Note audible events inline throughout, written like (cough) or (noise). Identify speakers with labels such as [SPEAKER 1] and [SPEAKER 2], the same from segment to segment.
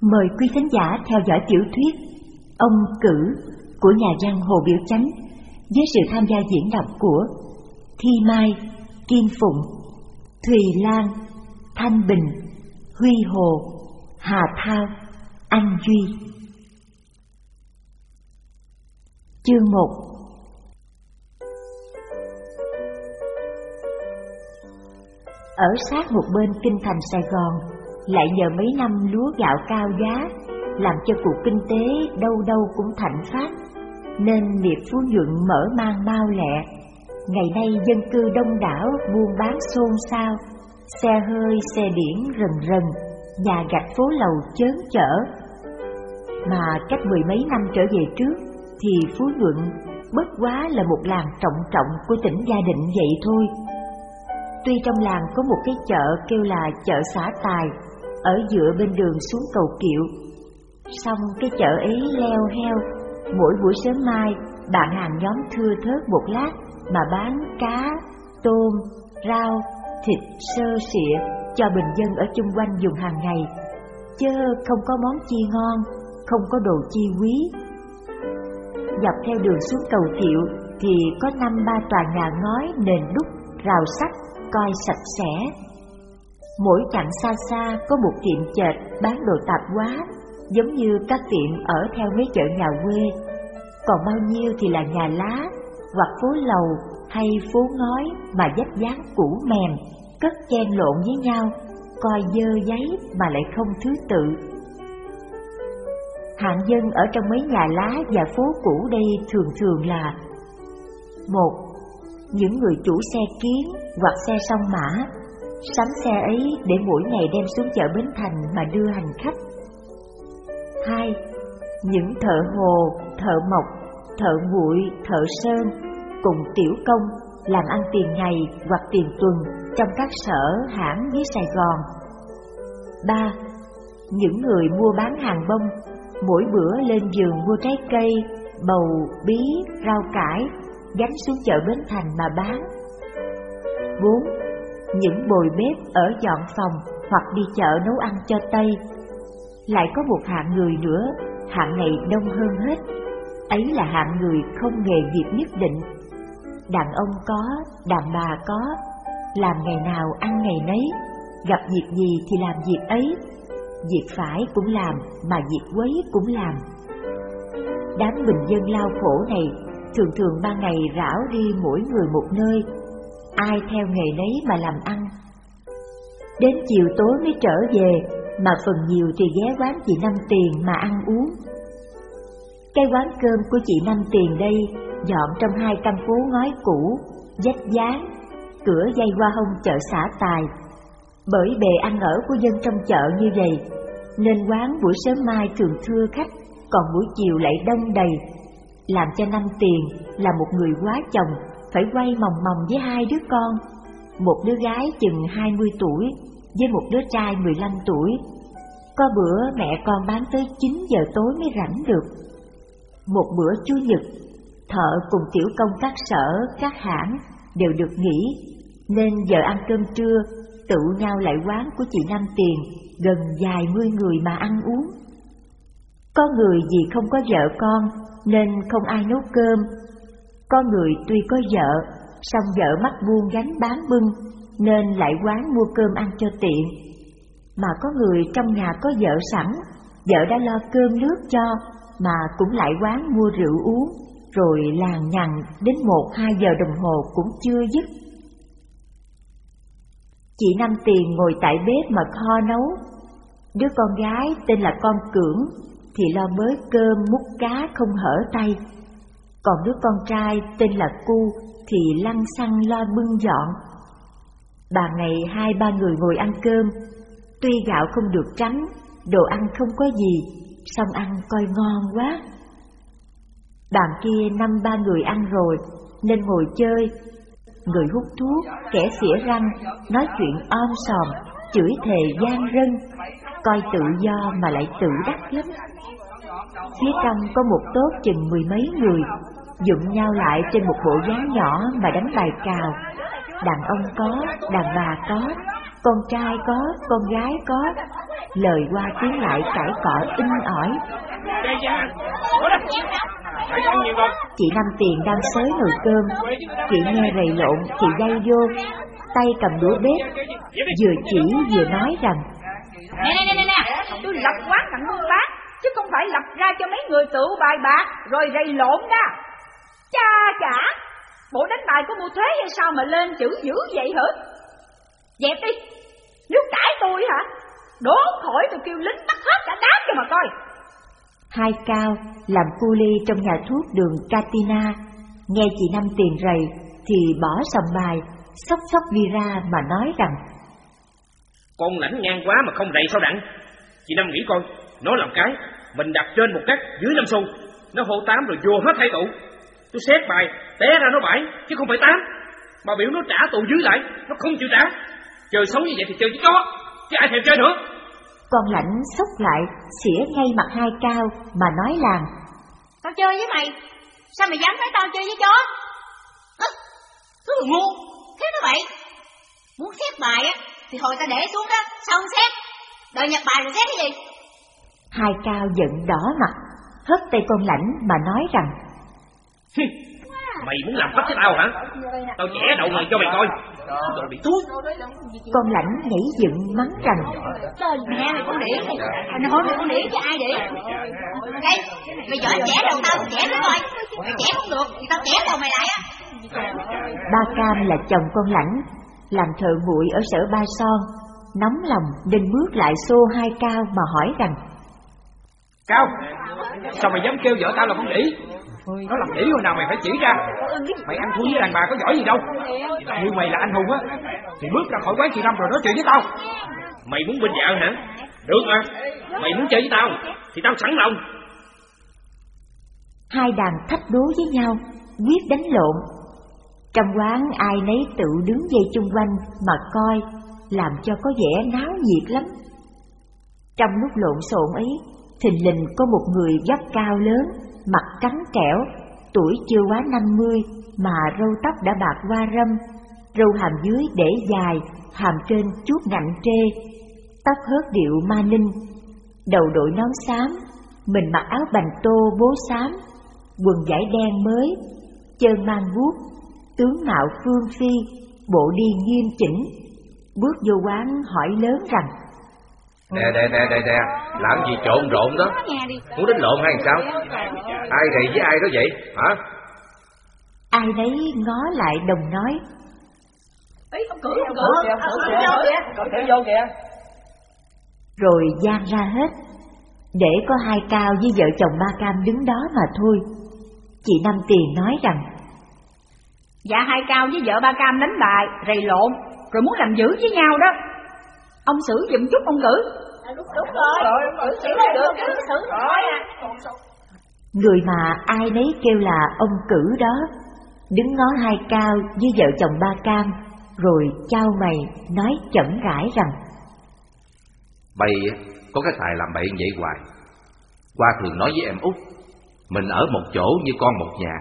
[SPEAKER 1] Mời quý khán giả theo dõi tiểu thuyết Ông Cử của nhà văn Hồ Biểu Chánh với sự tham gia diễn đọc của Thi Mai, Kim Phụng, Thùy Lan, Thanh Bình, Huy Hồ, Hà Thao, Anh Duy. Chương 1 Ở sát một bên kinh thành Sài Gòn, lại nhờ mấy năm lúa gạo cao giá, làm cho cuộc kinh tế đâu đâu cũng thạnh phát, nên nghiệp phú nhuận mở mang mau lẹ. Ngày nay dân cư đông đảo, buôn bán xôn xao, xe hơi, xe điển rần rần, nhà gạch phố lầu chớn chở. Mà cách mười mấy năm trở về trước, thì Phú Nhuận bất quá là một làng trọng trọng của tỉnh Gia Định vậy thôi. Tuy trong làng có một cái chợ kêu là chợ xã Tài, ở giữa bên đường xuống cầu kiệu. Xong cái chợ ấy leo heo, mỗi buổi sớm mai bạn hàng nhóm thưa thớt một lát mà bán cá, tôm, rau, thịt sơ sịa cho bình dân ở chung quanh dùng hàng ngày, chứ không có món chi ngon, không có đồ chi quý. Dọc theo đường xuống cầu kiệu thì có năm ba tòa nhà ngói nền đúc, rào sắt, coi sạch sẽ, Mỗi chặng xa xa có một tiệm chệch bán đồ tạp hóa, giống như các tiệm ở theo mấy chợ nhà quê. Còn bao nhiêu thì là nhà lá, hoặc phố lầu hay phố ngói mà dách dáng cũ mềm, cất chen lộn với nhau, coi dơ giấy mà lại không thứ tự. Hạng dân ở trong mấy nhà lá và phố cũ đây thường thường là một Những người chủ xe kiến hoặc xe song mã Sắm xe ấy để mỗi ngày đem xuống chợ Bến Thành mà đưa hành khách. 2. Những thợ hồ, thợ mộc, thợ nguội, thợ sơn cùng tiểu công làm ăn tiền ngày hoặc tiền tuần trong các sở hãng dưới Sài Gòn. 3. Những người mua bán hàng bông, mỗi bữa lên giường mua trái cây, bầu, bí, rau cải, gánh xuống chợ Bến Thành mà bán. 4 những bồi bếp ở dọn phòng hoặc đi chợ nấu ăn cho Tây. Lại có một hạng người nữa, hạng này đông hơn hết, ấy là hạng người không nghề nghiệp nhất định. Đàn ông có, đàn bà có, làm ngày nào ăn ngày nấy, gặp việc gì thì làm việc ấy, việc phải cũng làm mà việc quấy cũng làm. Đám bình dân lao khổ này thường thường ban ngày rảo đi mỗi người một nơi ai theo nghề nấy mà làm ăn. Đến chiều tối mới trở về, mà phần nhiều thì ghé quán chị Năm Tiền mà ăn uống. Cái quán cơm của chị Năm Tiền đây dọn trong hai căn phố ngói cũ, dách dáng, cửa dây hoa hông chợ xã Tài. Bởi bề ăn ở của dân trong chợ như vậy, nên quán buổi sớm mai thường thưa khách, còn buổi chiều lại đông đầy, làm cho Năm Tiền là một người quá chồng phải quay mòng mòng với hai đứa con, một đứa gái chừng 20 tuổi với một đứa trai 15 tuổi. Có bữa mẹ con bán tới 9 giờ tối mới rảnh được. Một bữa Chủ nhật, thợ cùng tiểu công các sở, các hãng đều được nghỉ, nên giờ ăn cơm trưa tự nhau lại quán của chị Năm Tiền, gần vài mươi người mà ăn uống. Có người vì không có vợ con nên không ai nấu cơm có người tuy có vợ, song vợ mắt buông gánh bán bưng, nên lại quán mua cơm ăn cho tiện. Mà có người trong nhà có vợ sẵn, vợ đã lo cơm nước cho, mà cũng lại quán mua rượu uống, rồi làng nhằng đến một hai giờ đồng hồ cũng chưa dứt. Chị Năm Tiền ngồi tại bếp mà kho nấu. Đứa con gái tên là con Cưỡng thì lo bới cơm múc cá không hở tay còn đứa con trai tên là Cu thì lăn xăng lo bưng dọn. Bà ngày hai ba người ngồi ăn cơm, tuy gạo không được trắng, đồ ăn không có gì, xong ăn coi ngon quá. Bàn kia năm ba người ăn rồi, nên ngồi chơi. Người hút thuốc, kẻ xỉa răng, nói chuyện om sòm, chửi thề gian rân, coi tự do mà lại tự đắc lắm. Phía trong có một tốt chừng mười mấy người, dụng nhau lại trên một bộ giá nhỏ mà đánh bài cào. Đàn ông có, đàn bà có, con trai có, con gái có, lời qua tiếng lại cãi cọ in ỏi. Chị Năm Tiền đang xới nồi cơm, chị nghe rầy lộn chị dây vô, tay cầm đũa bếp, vừa chỉ vừa nói rằng
[SPEAKER 2] Nè nè nè nè, tôi lập quán thằng buôn bán, chứ không phải lập ra cho mấy người tự bài bạc rồi rầy lộn đó. Cha chả, bộ đánh bài có mua thuế hay sao mà lên chữ dữ vậy hả? Dẹp đi, nếu cãi tôi hả? Đố khỏi tôi kêu lính bắt hết cả đám cho mà coi.
[SPEAKER 1] Hai cao làm cu ly trong nhà thuốc đường Katina, nghe chị Năm tiền rầy thì bỏ sòng bài, sóc sóc đi ra mà nói rằng
[SPEAKER 3] Con lãnh ngang quá mà không rầy sao đặng Chị Năm nghĩ coi Nó làm cái Mình đặt trên một cắt dưới năm xu Nó hô tám rồi vô hết hai tụ Tôi xét bài Té ra nó bảy Chứ không phải tám Mà biểu nó trả tụ dưới lại Nó không chịu trả. Chơi xấu như vậy thì chơi với chó Chứ ai thèm chơi nữa.
[SPEAKER 1] Con lãnh sốc lại Xỉa ngay mặt hai cao Mà nói làng.
[SPEAKER 2] Tao chơi với mày Sao mày dám nói tao chơi với chó? Thứ ngu Thế nó vậy? Muốn xét bài á Thì hồi ta để xuống đó Xong xét Đợi nhập bài rồi xét cái gì?
[SPEAKER 1] Hai cao giận đỏ mặt Hất tay con lãnh mà nói rằng
[SPEAKER 3] Mày muốn làm phách với tao hả? Tao chẻ đầu mày cho mày coi. Đồ bị thuốc.
[SPEAKER 1] Con lãnh nhảy dựng mắng rằng
[SPEAKER 2] Trời mẹ mày con đĩa. Mày hỏi mày con đĩa chứ ai đĩa Đây Mày giỏi chẻ đầu tao chẻ nó coi. Mày chẻ không được Thì tao chẻ đầu mày lại á.
[SPEAKER 1] Ba Cam là chồng con lãnh Làm thợ nguội ở sở Ba Son. Nóng lòng nên bước lại xô hai cao mà hỏi rằng
[SPEAKER 3] Cao Sao mày dám kêu vợ tao là con đĩ Nó làm đĩ hồi nào mày phải chỉ ra. Mày ăn thua với đàn bà có giỏi gì đâu. Như mày là anh hùng á Thì bước ra khỏi quán chị Năm rồi nói chuyện với tao. Mày muốn bên vợ hả? Được mà. Mày muốn chơi với tao Thì tao sẵn lòng.
[SPEAKER 1] Hai đàn thách đố với nhau Quyết đánh lộn. Trong quán ai nấy tự đứng dây chung quanh Mà coi Làm cho có vẻ náo nhiệt lắm. Trong lúc lộn xộn ấy Thình lình có một người dốc cao lớn Mặt trắng trẻo, Tuổi chưa quá năm mươi Mà râu tóc đã bạc qua râm, Râu hàm dưới để dài, Hàm trên chút ngạnh trê, Tóc hớt điệu ma ninh, Đầu đội nón xám, Mình mặc áo bành tô bố xám, Quần vải đen mới Chân mang guốc, Tướng mạo phương phi, Bộ đi nghiêm chỉnh. Bước vô quán hỏi lớn rằng
[SPEAKER 4] Nè nè nè nè nè. Làm gì trộn rộn đó? Muốn đánh lộn hay sao? Ai rầy với ai đó vậy? Hả?
[SPEAKER 1] Ai nấy ngó lại đồng nói.
[SPEAKER 2] Ý ông cử ông cử Ông cử vô kìa
[SPEAKER 3] Cậu thử vô kìa
[SPEAKER 1] Rồi gian ra hết. Để có hai cao với vợ chồng ba cam đứng đó mà thôi. Chị Năm Tiền nói rằng
[SPEAKER 2] Dạ hai cao với vợ ba cam đánh bài Rầy lộn Rồi muốn làm dữ với nhau đó Ông xử giùm chút ông cử Đúng, đúng rồi xử được xử à.
[SPEAKER 1] Người mà ai nấy kêu là ông cử đó. Đứng ngó hai cao với vợ chồng ba cam Rồi trao mày nói chậm rãi rằng
[SPEAKER 4] Bày có cái tài làm bậy vậy hoài. Qua thường nói với em út Mình ở một chỗ như con một nhà.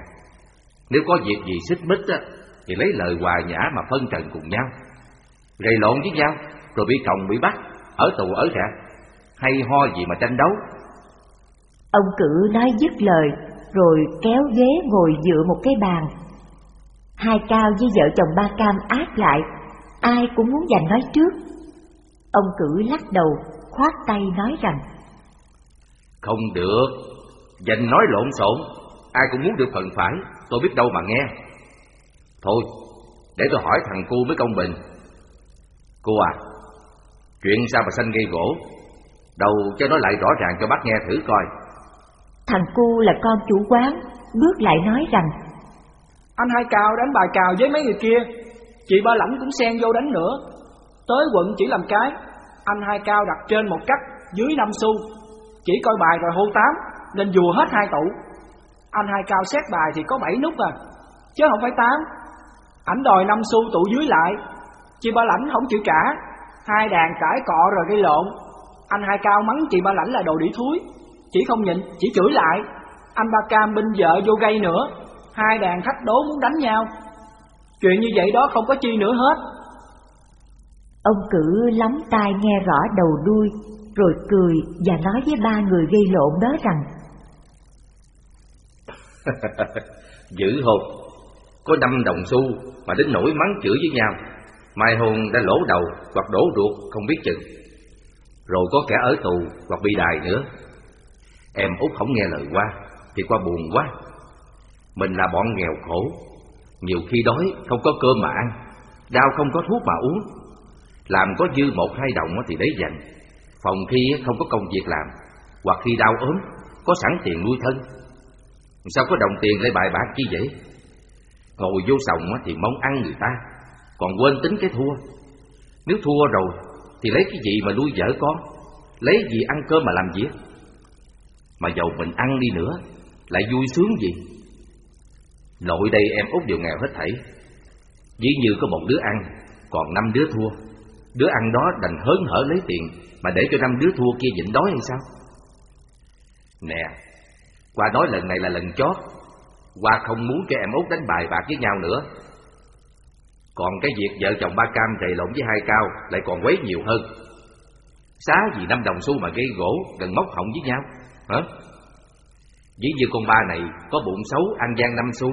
[SPEAKER 4] Nếu có việc gì xích mích á Thì lấy lời hòa nhã mà phân trần cùng nhau. Gây lộn với nhau Rồi bị còng bị bắt Ở tù ở rạp. Hay ho gì mà tranh đấu.
[SPEAKER 1] Ông cử nói dứt lời Rồi kéo ghế ngồi dựa một cái bàn. Hai cao với vợ chồng ba cam ác lại Ai cũng muốn giành nói trước. Ông cử lắc đầu khoát tay nói rằng
[SPEAKER 4] Không được Dành nói lộn xộn Ai cũng muốn được phần phải Tôi biết đâu mà nghe. Thôi Để tôi hỏi thằng cu mới công bình. Cô à Chuyện sao mà sanh gây gỗ? Đầu cho nó lại rõ ràng cho bác nghe thử coi.
[SPEAKER 1] Thằng cu là con chủ quán Bước lại nói rằng
[SPEAKER 5] Anh hai cào đánh bài cào với mấy người kia Chị ba lãnh cũng xen vô đánh nữa. Tới quận chỉ làm cái Anh hai cao đặt trên một cắt Dưới năm xu. Chỉ coi bài rồi hô tám Nên dùa hết hai tụ. Anh hai cao xét bài thì có bảy nút à Chứ không phải tám. Ảnh đòi năm xu tụ dưới lại Chị ba lãnh không chịu trả Hai đàn cãi cọ rồi gây lộn. Anh hai cao mắng chị ba lãnh là đồ đĩ thúi. Chỉ không nhịn, chỉ chửi lại. Anh ba cam binh vợ vô gây nữa. Hai đàn khách đố muốn đánh nhau. Chuyện như vậy đó không có chi nữa hết.
[SPEAKER 1] Ông cử lắm tai nghe rõ đầu đuôi rồi cười và nói với ba người gây lộn đó rằng (laughs)
[SPEAKER 4] Dữ hồn. Có năm đồng xu mà đến nỗi mắng chửi với nhau Mai hôn đã lỗ đầu hoặc đổ ruột, không biết chừng. Rồi có kẻ ở tù hoặc bị đài nữa. Em út không nghe lời qua, Thì qua buồn quá. Mình là bọn nghèo khổ. Nhiều khi đói, không có cơm mà ăn. Đau không có thuốc mà uống. Làm có dư một hai đồng thì đấy dành. Phòng khi không có công việc làm, Hoặc khi đau ốm, Có sẵn tiền nuôi thân. Sao có đồng tiền lấy bài bạc chi vậy? Ngồi vô sòng thì mong ăn người ta. Còn quên tính cái thua. Nếu thua rồi, Thì lấy cái gì mà nuôi vợ con? Lấy gì ăn cơm mà làm việc Mà dầu mình ăn đi nữa, Lại vui sướng gì? Nội đây em út đều nghèo hết thảy. Dĩ như có một đứa ăn, Còn năm đứa thua. Đứa ăn đó đành hớn hở lấy tiền Mà để cho năm đứa thua kia nhịn đói hay sao? Nè, qua nói lần này là lần chót. Qua không muốn cho em út đánh bài bạc với nhau nữa còn cái việc vợ chồng ba cam đầy lộn với hai cao Lại còn quấy nhiều hơn. Xá gì năm đồng xu mà gây gỗ, Gần móc họng với nhau. Hả? Dĩ như con ba này có bụng xấu, ăn gian năm xu.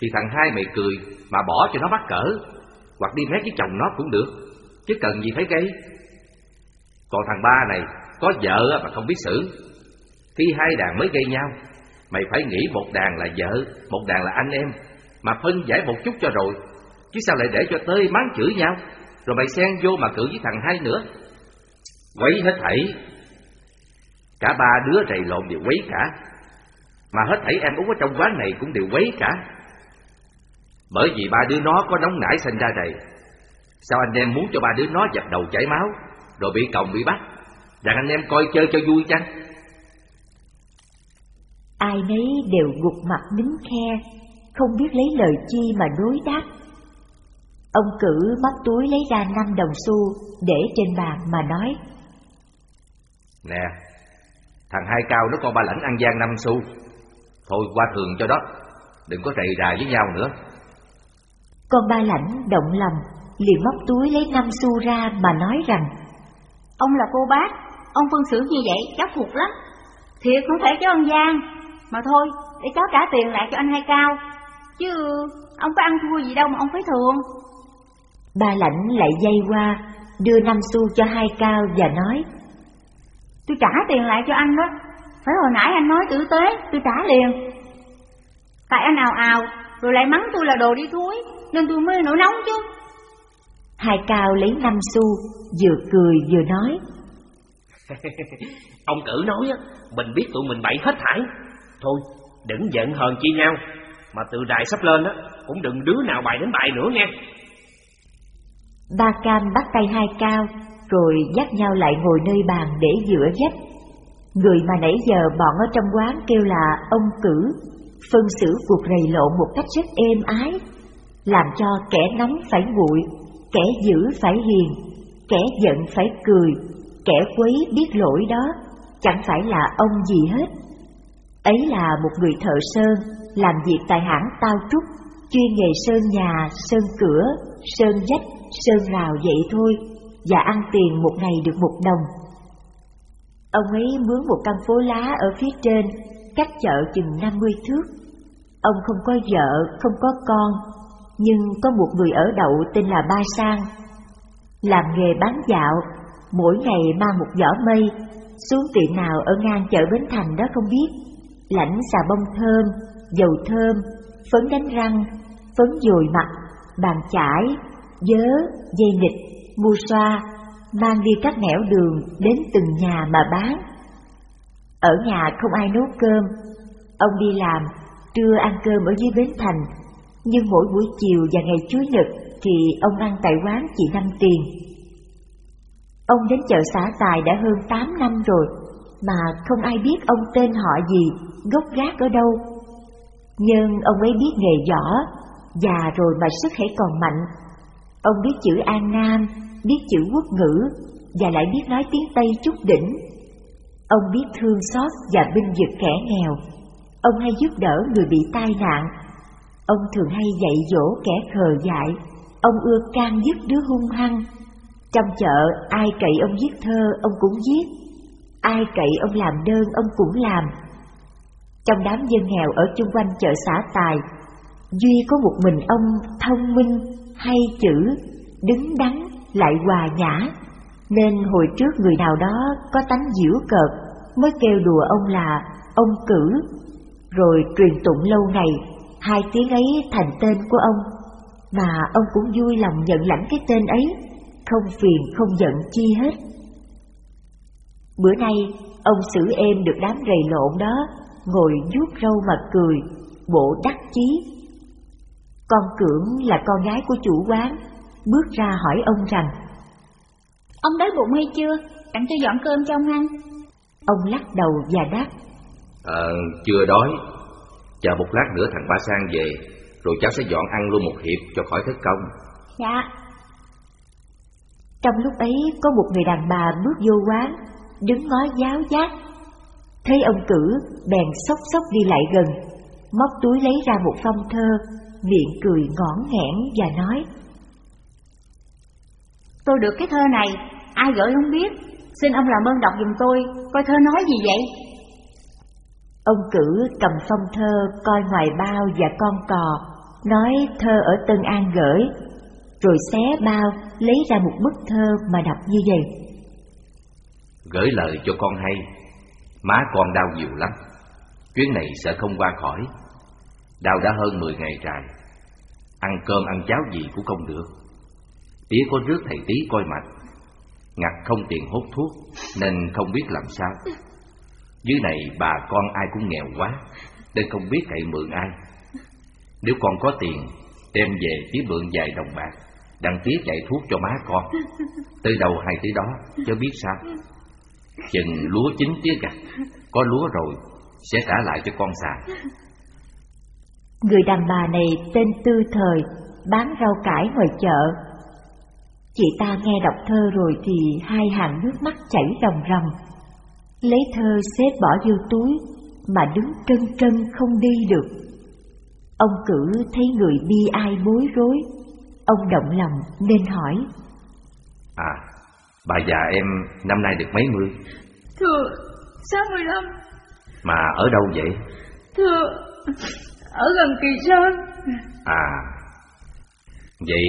[SPEAKER 4] Thì thằng hai mày cười Mà bỏ cho nó bắt cỡ. Hoặc đi mét với chồng nó cũng được. Chứ cần gì phải gây. Còn thằng ba này Có vợ mà không biết xử. Khi hai đàn mới gây nhau, Mày phải nghĩ một đàn là vợ, Một đàn là anh em. Mà phân giải một chút cho rồi Chứ sao lại để cho tơi mắng chửi nhau? Rồi mày xen vô mà cự với thằng hai nữa. Quấy hết thảy. Cả ba đứa rầy lộn đều quấy cả. Mà hết thảy em út ở trong quán này cũng đều quấy cả. Bởi vì ba đứa nó có nóng nảy sinh ra rầy Sao anh em muốn cho ba đứa nó dập đầu chảy máu Rồi bị còng bị bắt? Rằng anh em coi chơi cho vui chăng?
[SPEAKER 1] Ai nấy đều gục mặt nín khe, không biết lấy lời chi mà đối đáp. Ông cử móc túi lấy ra năm đồng xu để trên bàn mà nói.
[SPEAKER 4] Nè, thằng hai cao nó con ba lãnh ăn gian năm xu. Thôi qua thường cho đó, đừng có rầy rà với nhau nữa.
[SPEAKER 1] Con ba lãnh động lòng, liền móc túi lấy năm xu ra mà nói rằng
[SPEAKER 2] Ông là cô bác, ông phân xử như vậy cháu phục lắm. Thiệt không phải cho ông Giang, mà thôi, để cháu trả tiền lại cho anh hai cao. Chứ ông có ăn thua gì đâu mà ông phải thường.
[SPEAKER 1] Ba lãnh lại dây qua, đưa năm xu cho hai cao và nói.
[SPEAKER 2] Tôi trả tiền lại cho anh đó. Phải hồi nãy anh nói tử tế, tôi trả liền. Tại anh ào ào, rồi lại mắng tôi là đồ đi thúi, nên tôi mới nổi nóng chứ.
[SPEAKER 1] Hai cao lấy năm xu, vừa cười vừa nói. (laughs)
[SPEAKER 3] Ông cử nói á, mình biết tụi mình bậy hết thảy Thôi đừng giận hờn chi nhau Mà từ đài sắp lên á Cũng đừng đứa nào bài đến bài nữa nghe
[SPEAKER 1] Ba cam bắt tay hai cao Rồi dắt nhau lại ngồi nơi bàn để giữa dách Người mà nãy giờ bọn ở trong quán kêu là ông cử Phân xử cuộc rầy lộ một cách rất êm ái Làm cho kẻ nóng phải nguội Kẻ dữ phải hiền Kẻ giận phải cười Kẻ quấy biết lỗi đó Chẳng phải là ông gì hết. Ấy là một người thợ sơn, làm việc tại hãng tao trúc, chuyên nghề sơn nhà, sơn cửa, sơn dách, sơn rào vậy thôi, và ăn tiền một ngày được một đồng. Ông ấy mướn một căn phố lá ở phía trên, cách chợ chừng 50 thước. Ông không có vợ, không có con, nhưng có một người ở đậu tên là Ba Sang. Làm nghề bán dạo, mỗi ngày mang một giỏ mây, xuống tiệm nào ở ngang chợ Bến Thành đó không biết lãnh xà bông thơm, dầu thơm, phấn đánh răng, phấn dồi mặt, bàn chải, dớ, dây nịch, mua xoa, mang đi các nẻo đường đến từng nhà mà bán. Ở nhà không ai nấu cơm, ông đi làm, trưa ăn cơm ở dưới bến thành, nhưng mỗi buổi chiều và ngày Chủ nhật thì ông ăn tại quán chỉ năm tiền. Ông đến chợ xã Tài đã hơn 8 năm rồi, mà không ai biết ông tên họ gì, gốc gác ở đâu. Nhưng ông ấy biết nghề giỏi già rồi mà sức hãy còn mạnh. Ông biết chữ An Nam, biết chữ quốc ngữ, và lại biết nói tiếng Tây chút đỉnh. Ông biết thương xót và binh vực kẻ nghèo. Ông hay giúp đỡ người bị tai nạn. Ông thường hay dạy dỗ kẻ khờ dại. Ông ưa can giúp đứa hung hăng. Trong chợ ai cậy ông viết thơ ông cũng viết Ai cậy ông làm đơn ông cũng làm Trong đám dân nghèo ở chung quanh chợ xã Tài Duy có một mình ông thông minh, hay chữ, đứng đắn, lại hòa nhã. Nên hồi trước người nào đó có tánh giễu cợt Mới kêu đùa ông là ông cử. Rồi truyền tụng lâu ngày Hai tiếng ấy thành tên của ông. Mà ông cũng vui lòng nhận lãnh cái tên ấy Không phiền không giận chi hết. Bữa nay ông xử em được đám rầy lộn đó Ngồi vuốt râu mà cười Bộ đắc chí. Con Cưỡng là con gái của chủ quán Bước ra hỏi ông rằng
[SPEAKER 2] Ông đói bụng hay chưa? Đặng cho dọn cơm cho ông ăn.
[SPEAKER 1] Ông lắc đầu và đáp
[SPEAKER 4] Ờ, chưa đói. Chờ một lát nữa thằng Ba Sang về Rồi cháu sẽ dọn ăn luôn một hiệp cho khỏi thất công.
[SPEAKER 2] Dạ.
[SPEAKER 1] Trong lúc ấy có một người đàn bà bước vô quán Đứng ngó giáo giác. Thấy ông cử bèn sốc sốc đi lại gần Móc túi lấy ra một phong thơ Miệng cười ngõn nghẽn và nói,
[SPEAKER 2] Tôi được cái thơ này, Ai gửi không biết. Xin ông làm ơn đọc giùm tôi, Coi thơ nói gì vậy?
[SPEAKER 1] Ông cử cầm phong thơ coi ngoài bao và con cò, Nói thơ ở Tân An gửi, Rồi xé bao, lấy ra một bức thơ mà đọc như vậy.
[SPEAKER 4] Gửi lời cho con hay, Má con đau nhiều lắm. Chuyến này sợ không qua khỏi. Đau đã hơn 10 ngày dài Ăn cơm ăn cháo gì cũng không được. Tía có rước thầy tí coi mạch. Ngặt không tiền hút thuốc, Nên không biết làm sao. Dưới này bà con ai cũng nghèo quá, Nên không biết cậy mượn ai. Nếu con có tiền, Đem về tía mượn vài đồng bạc, Đặng tía chạy thuốc cho má con. Từ đầu hay tới đó, Chớ biết sao. Chừng lúa chín tía gặt, Có lúa rồi, Sẽ trả lại cho con xài
[SPEAKER 1] Người đàn bà này tên Tư Thời Bán rau cải ngoài chợ Chị ta nghe đọc thơ rồi thì hai hàng nước mắt chảy ròng ròng. Lấy thơ xếp bỏ vô túi mà đứng trân trân không đi được. Ông cử thấy người bi ai bối rối, ông động lòng nên hỏi.
[SPEAKER 4] À, bà già em năm nay được mấy mươi?
[SPEAKER 2] Thưa, 65
[SPEAKER 4] Mà ở đâu vậy?
[SPEAKER 2] Thưa, ở gần Kỳ Sơn
[SPEAKER 4] À, vậy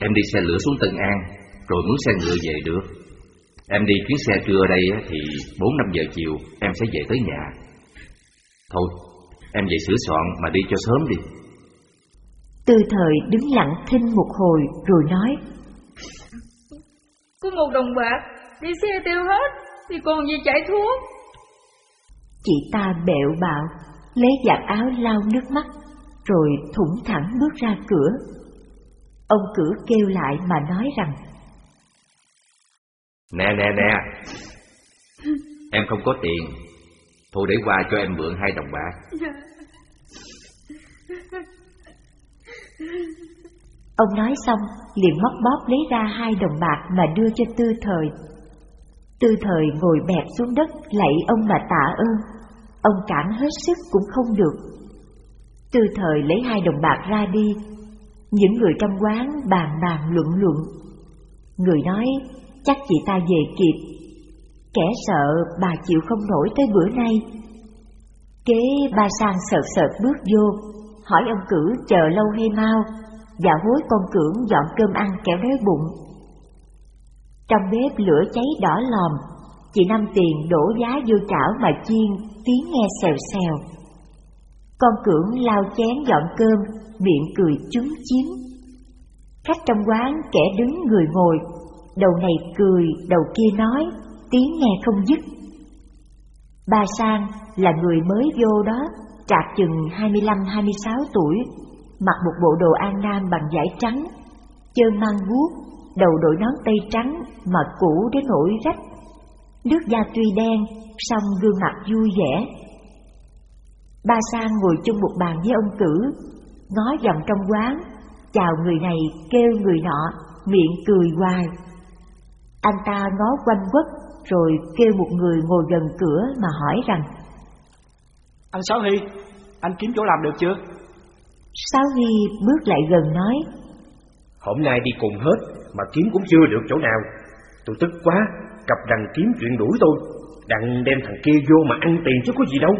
[SPEAKER 4] em đi xe lửa xuống Tân An Rồi mướn xe ngựa về được. Em đi chuyến xe trưa đây á, thì 4-5 giờ chiều em sẽ về tới nhà. Thôi, em về sửa soạn mà đi cho sớm đi.
[SPEAKER 1] Tư thời đứng lặng thinh một hồi rồi nói.
[SPEAKER 2] Có một đồng bạc Đi xe tiêu hết Thì còn gì chạy thuốc?
[SPEAKER 1] Chị ta bẹo bạo Lấy giặt áo lau nước mắt Rồi thủng thẳng bước ra cửa. Ông cử kêu lại mà nói rằng
[SPEAKER 4] Nè nè nè. Em không có tiền. Thôi để qua cho em mượn hai đồng bạc.
[SPEAKER 1] Ông nói xong liền móc bóp lấy ra hai đồng bạc mà đưa cho tư thời. Tư thời ngồi bẹp xuống đất lạy ông mà tạ ơn Ông cản hết sức cũng không được. Tư thời lấy hai đồng bạc ra đi, Những người trong quán bàn bàn luận luận. Người nói, chắc chị ta về kịp. Kẻ sợ bà chịu không nổi tới bữa nay. Kế ba sang sợt sợt bước vô, Hỏi ông cử chờ lâu hay mau. Và hối con cưỡng dọn cơm ăn kẻo đói bụng. Trong bếp lửa cháy đỏ lòm, Chị Năm Tiền đổ giá vô chảo mà chiên. Tiếng nghe xèo xèo. Con cưỡng lao chén dọn cơm Miệng cười chúng chiếm. Khách trong quán kẻ đứng người ngồi Đầu này cười, đầu kia nói Tiếng nghe không dứt. Ba Sang là người mới vô đó Trạc chừng 25-26 tuổi Mặc một bộ đồ an nam bằng vải trắng Chân mang guốc Đầu đội nón tây trắng Mà cũ đến nỗi rách. Nước da tuy đen song gương mặt vui vẻ. Ba Sang ngồi chung một bàn với ông cử Ngó vòng trong quán Chào người này kêu người nọ Miệng cười hoài. Anh ta ngó quanh quất Rồi kêu một người ngồi gần cửa mà hỏi rằng
[SPEAKER 5] Anh Sáu Hy, anh kiếm chỗ làm được chưa?
[SPEAKER 1] Sáu Hy bước lại gần nói
[SPEAKER 3] Hôm nay đi cùng hết Mà kiếm cũng chưa được chỗ nào. Tôi tức quá Cặp đằng kiếm chuyện đuổi tôi Đặng đem thằng kia vô mà ăn tiền chứ có gì đâu.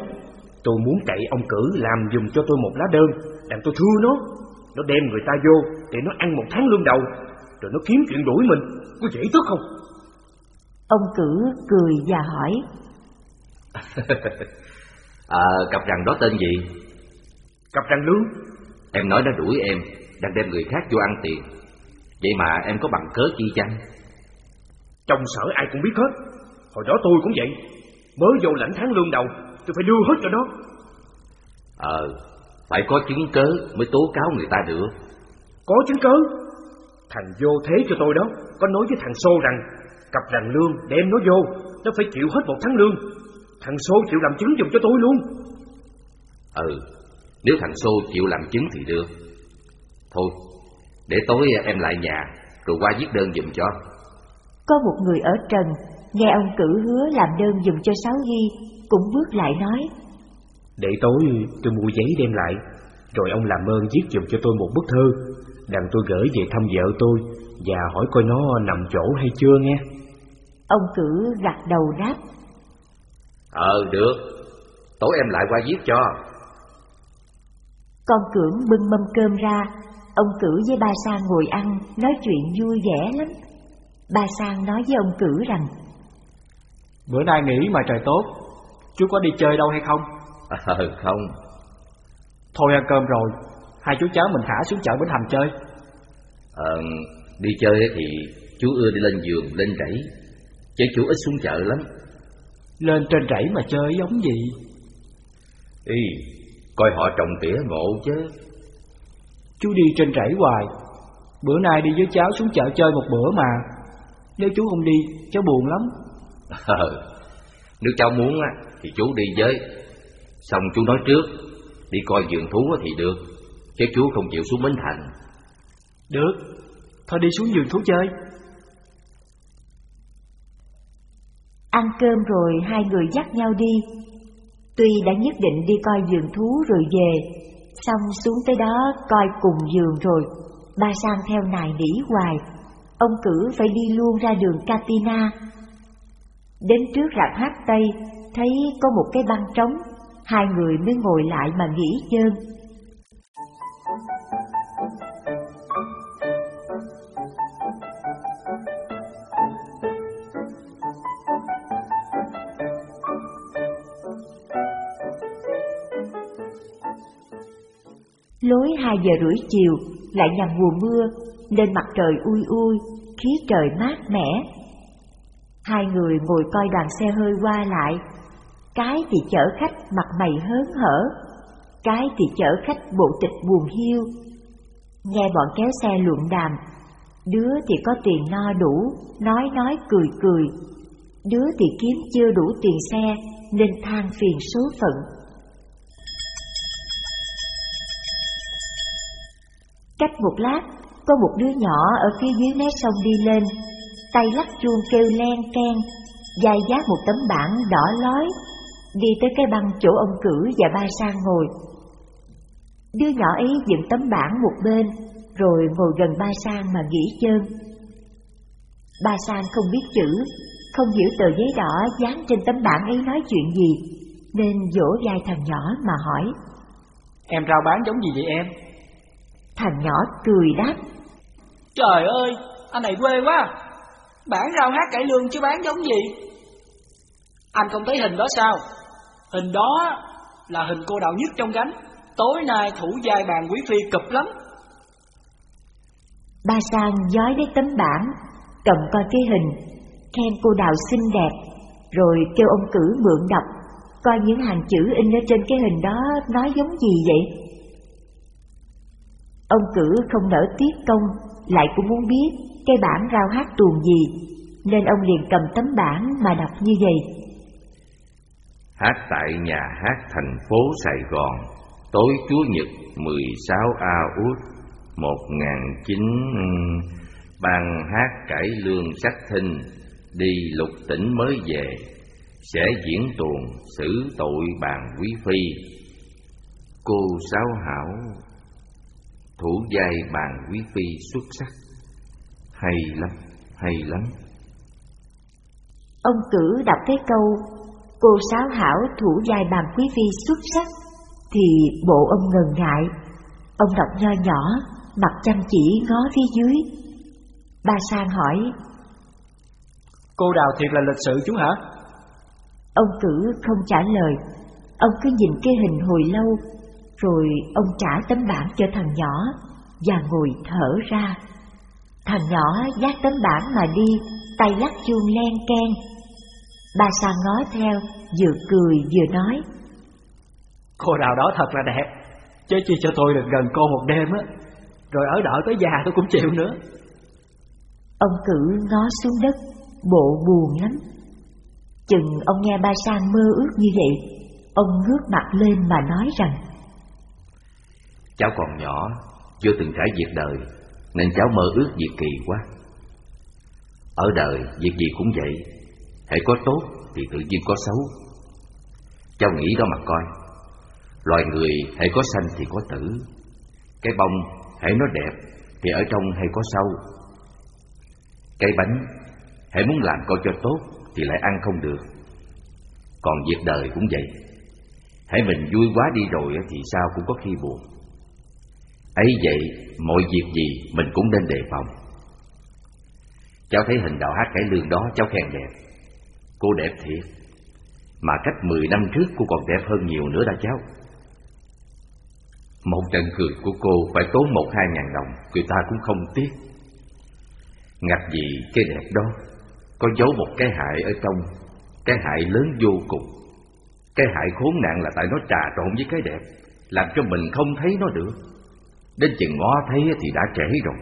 [SPEAKER 3] Tôi muốn cậy ông cử làm dùm cho tôi một lá đơn Đặng tôi thưa nó. Nó đem người ta vô Để nó ăn một tháng lương đầu Rồi nó kiếm chuyện đuổi mình. Có dễ tức không?
[SPEAKER 1] Ông cử cười và hỏi. (laughs)
[SPEAKER 4] À, Cặp rằng đó tên gì?
[SPEAKER 3] Cặp răng lương.
[SPEAKER 4] Em nói nó đuổi em Đang đem người khác vô ăn tiền. Vậy mà em có bằng cớ chi chăng?
[SPEAKER 3] Trong sở ai cũng biết hết Hồi đó tôi cũng vậy. Mới vô lãnh tháng lương đầu Tôi phải đưa hết cho nó.
[SPEAKER 4] Ờ Phải có chứng cớ mới tố cáo người ta được.
[SPEAKER 3] Có chứng cớ Thằng vô thế cho tôi đó Có nói với thằng Xô rằng Cặp đàn lương đem nó vô Nó phải chịu hết một tháng lương. Thằng Xô chịu làm chứng giùm cho tôi luôn.
[SPEAKER 4] Ừ Nếu thằng Xô chịu làm chứng thì được. Thôi Để tối em lại nhà Rồi qua viết đơn giùm cho.
[SPEAKER 1] Có một người ở trần Nghe ông cử hứa làm đơn dùm cho Sáu Ghi Cũng bước lại nói.
[SPEAKER 3] Để tối tôi mua giấy đem lại Rồi ông làm ơn viết giùm cho tôi một bức thư Đặng tôi gửi về thăm vợ tôi Và hỏi coi nó nằm chỗ hay chưa nghe.
[SPEAKER 1] Ông cử gật đầu đáp.
[SPEAKER 4] Ờ được. Tối em lại qua viết cho.
[SPEAKER 1] Con cưỡng bưng mâm cơm ra Ông cử với ba Sang ngồi ăn Nói chuyện vui vẻ lắm. Ba Sang nói với ông cử rằng
[SPEAKER 5] Bữa nay nghỉ mà trời tốt. Chú có đi chơi đâu hay không?
[SPEAKER 4] Ờ không.
[SPEAKER 5] Thôi ăn cơm rồi. Hai chú cháu mình thả xuống chợ Bến Thành chơi.
[SPEAKER 4] Ờ Đi chơi thì chú ưa đi lên giường lên rẫy. Chứ chú ít xuống chợ lắm.
[SPEAKER 5] Lên trên rẫy mà chơi giống gì?
[SPEAKER 4] Ý Coi họ trồng tỉa ngộ chứ.
[SPEAKER 5] Chú đi trên rẫy hoài. Bữa nay đi với cháu xuống chợ chơi một bữa mà. Nếu chú không đi cháu buồn lắm
[SPEAKER 4] Ờ. Nếu cháu muốn á thì chú đi với. Xong chú nói trước Đi coi vườn thú thì được Chứ chú không chịu xuống Bến Thành.
[SPEAKER 5] Được. Thôi đi xuống vườn thú chơi.
[SPEAKER 1] Ăn cơm rồi hai người dắt nhau đi. Tuy đã nhất định đi coi vườn thú rồi về Xong xuống tới đó coi cùng vườn rồi. Ba Sang theo nài nỉ hoài. Ông cử phải đi luôn ra đường Katina Đến trước rạp hát Tây Thấy có một cái băng trống Hai người mới ngồi lại mà nghỉ chân Lối hai giờ rưỡi chiều lại nhằm mùa mưa nên mặt trời ui ui, khí trời mát mẻ. Hai người ngồi coi đoàn xe hơi qua lại, cái thì chở khách mặt mày hớn hở, cái thì chở khách bộ tịch buồn hiu. Nghe bọn kéo xe luận đàm, đứa thì có tiền no đủ, nói nói cười cười, đứa thì kiếm chưa đủ tiền xe nên than phiền số phận. Cách một lát, có một đứa nhỏ ở phía dưới mé sông đi lên, tay lắc chuông kêu len ken, dài giác một tấm bảng đỏ lói, đi tới cái băng chỗ ông cử và ba sang ngồi. Đứa nhỏ ấy dựng tấm bảng một bên, rồi ngồi gần ba sang mà nghỉ chân. Ba sang không biết chữ, không hiểu tờ giấy đỏ dán trên tấm bảng ấy nói chuyện gì, nên dỗ vai thằng nhỏ mà hỏi.
[SPEAKER 5] Em rao bán giống gì vậy em
[SPEAKER 1] Thằng nhỏ cười đáp
[SPEAKER 5] Trời ơi, anh này quê quá Bản rau hát cải lương chứ bán giống gì? Anh không thấy hình đó sao? Hình đó là hình cô đạo nhất trong gánh. Tối nay thủ giai bàn quý phi cực lắm.
[SPEAKER 1] Ba Sang dói lấy tấm bảng Cầm coi cái hình Khen cô đào xinh đẹp Rồi kêu ông cử mượn đọc Coi những hàng chữ in ở trên cái hình đó Nói giống gì vậy? Ông cử không nỡ tiếc công, lại cũng muốn biết cây bản rao hát tuồng gì, nên ông liền cầm tấm bản mà đọc như vậy.
[SPEAKER 4] Hát tại nhà hát thành phố Sài Gòn, tối Chúa Nhật 16 A Út 1900 ban hát cải lương sách thinh, đi lục tỉnh mới về, sẽ diễn tuồng xử tội bàn quý phi. Cô Sáu Hảo thủ giai bàn quý phi xuất sắc hay lắm, hay lắm.
[SPEAKER 1] Ông cử đọc cái câu Cô sáo hảo thủ giai bàn quý phi xuất sắc Thì bộ ông ngần ngại Ông đọc nho nhỏ Mặt chăm chỉ ngó phía dưới Ba Sang hỏi
[SPEAKER 5] Cô đào thiệt là lịch sự chú hả?
[SPEAKER 1] Ông cử không trả lời Ông cứ nhìn cái hình hồi lâu Rồi ông trả tấm bảng cho thằng nhỏ Và ngồi thở ra Thằng nhỏ dắt tấm bảng mà đi Tay lắc chuông len ken Ba Sang ngó theo Vừa cười vừa nói.
[SPEAKER 5] Cô đào đó thật là đẹp Chứ chi cho tôi được gần cô một đêm á. Rồi ở đợi tới già tôi cũng chịu nữa.
[SPEAKER 1] Ông cử ngó xuống đất Bộ buồn lắm. Chừng ông nghe ba Sang mơ ước như vậy Ông ngước mặt lên mà nói rằng
[SPEAKER 4] Cháu còn nhỏ Chưa từng trải việc đời nên cháu mơ ước việc kỳ quá. Ở đời, việc gì cũng vậy. Hãy có tốt thì tự nhiên có xấu. Cháu nghĩ đó mà coi. Loài người hãy có sanh thì có tử. Cái bông hãy nó đẹp Thì ở trong hay có sâu. Cây bánh Hãy muốn làm coi cho tốt Thì lại ăn không được. Còn việc đời cũng vậy. Hãy mình vui quá đi rồi Thì sao cũng có khi buồn ấy vậy, mọi việc gì Mình cũng nên đề phòng. Cháu thấy hình đạo hát cải lương đó Cháu khen đẹp. Cô đẹp thiệt. Mà cách 10 năm trước cô còn đẹp hơn nhiều nữa đã cháu. Một trận cười của cô phải tốn một hai ngàn đồng, Người ta cũng không tiếc. Ngặt gì cái đẹp đó, Có giấu một cái hại ở trong. Cái hại lớn vô cùng. Cái hại khốn nạn là tại nó trà trộn với cái đẹp, Làm cho mình không thấy nó được. Đến chừng ngó thấy thì đã trễ rồi,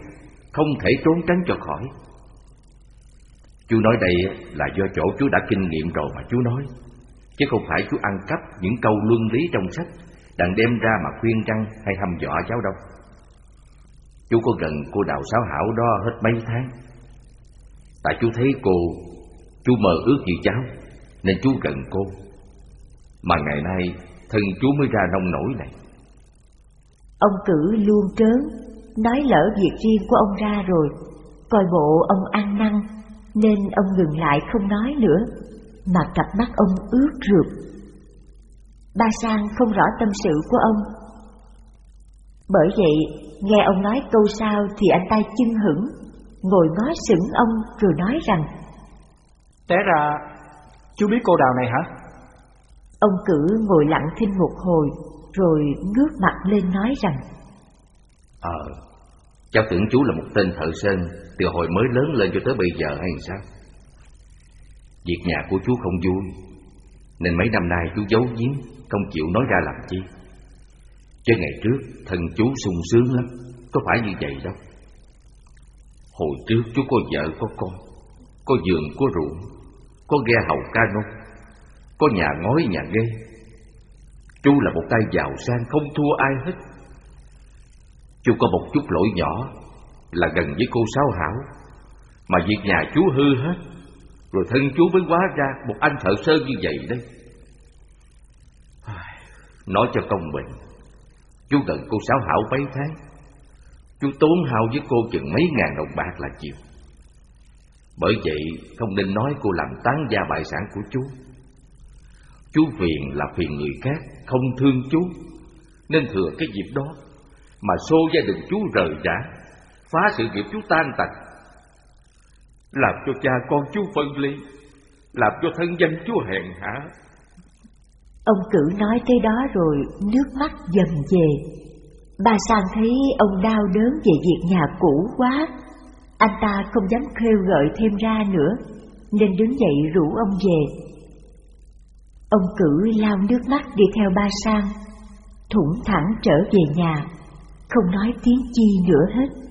[SPEAKER 4] Không thể trốn tránh cho khỏi. Chú nói đây là do chỗ chú đã kinh nghiệm rồi mà chú nói, Chứ không phải chú ăn cắp những câu luân lý trong sách Đặng đem ra mà khuyên răng hay hăm dọa cháu đâu. Chú có gần cô đào sáo hảo đó hết mấy tháng. Tại chú thấy cô, Chú mơ ước như cháu, Nên chú gần cô. Mà ngày nay thân chú mới ra nông nổi này.
[SPEAKER 1] Ông cử luôn trớn Nói lỡ việc riêng của ông ra rồi. Coi bộ ông ăn năn Nên ông ngừng lại không nói nữa Mà cặp mắt ông ướt rượt. Ba Sang không rõ tâm sự của ông. Bởi vậy nghe ông nói câu sau Thì anh ta chưng hững Ngồi ngó sững ông rồi nói rằng
[SPEAKER 5] Té ra chú biết cô đào này hả?
[SPEAKER 1] Ông cử ngồi lặng thinh một hồi rồi ngước mặt lên nói rằng
[SPEAKER 4] Ờ Cháu tưởng chú là một tên thợ sơn Từ hồi mới lớn lên cho tới bây giờ hay sao? Việc nhà của chú không vui, Nên mấy năm nay chú giấu giếm, Không chịu nói ra làm chi. Chứ ngày trước, thân chú sung sướng lắm, Có phải như vậy đâu? Hồi trước chú có vợ, có con, Có giường, có ruộng, Có ghe hầu cano, Có nhà ngói, nhà ghê Chú là một tay giàu sang không thua ai hết. Chú có một chút lỗi nhỏ, Là gần với cô Sáu Hảo, Mà việc nhà chú hư hết, Rồi thân chú mới hóa ra Một anh thợ sơn như vậy đấy. Nói cho công bình, Chú gần cô Sáu Hảo mấy tháng, Chú tốn hao với cô chừng mấy ngàn đồng bạc là chịu. Bởi vậy, không nên nói cô làm tán gia bại sản của chú. Chú phiền là phiền người khác, Không thương chú. Nên thừa cái dịp đó Mà xô gia đình chú rời rã Phá sự nghiệp chú tan tành. Làm cho cha con chú phân ly, Làm cho thân danh chú hèn hạ.
[SPEAKER 1] Ông cử nói tới đó rồi, nước mắt dầm về. Bà Sang thấy ông đau đớn về việc nhà cũ quá. Anh ta không dám khêu gợi thêm ra nữa, Nên đứng dậy rủ ông về. Ông cử lao nước mắt đi theo ba Sang, Thủng thẳng trở về nhà, Không nói tiếng chi nữa hết.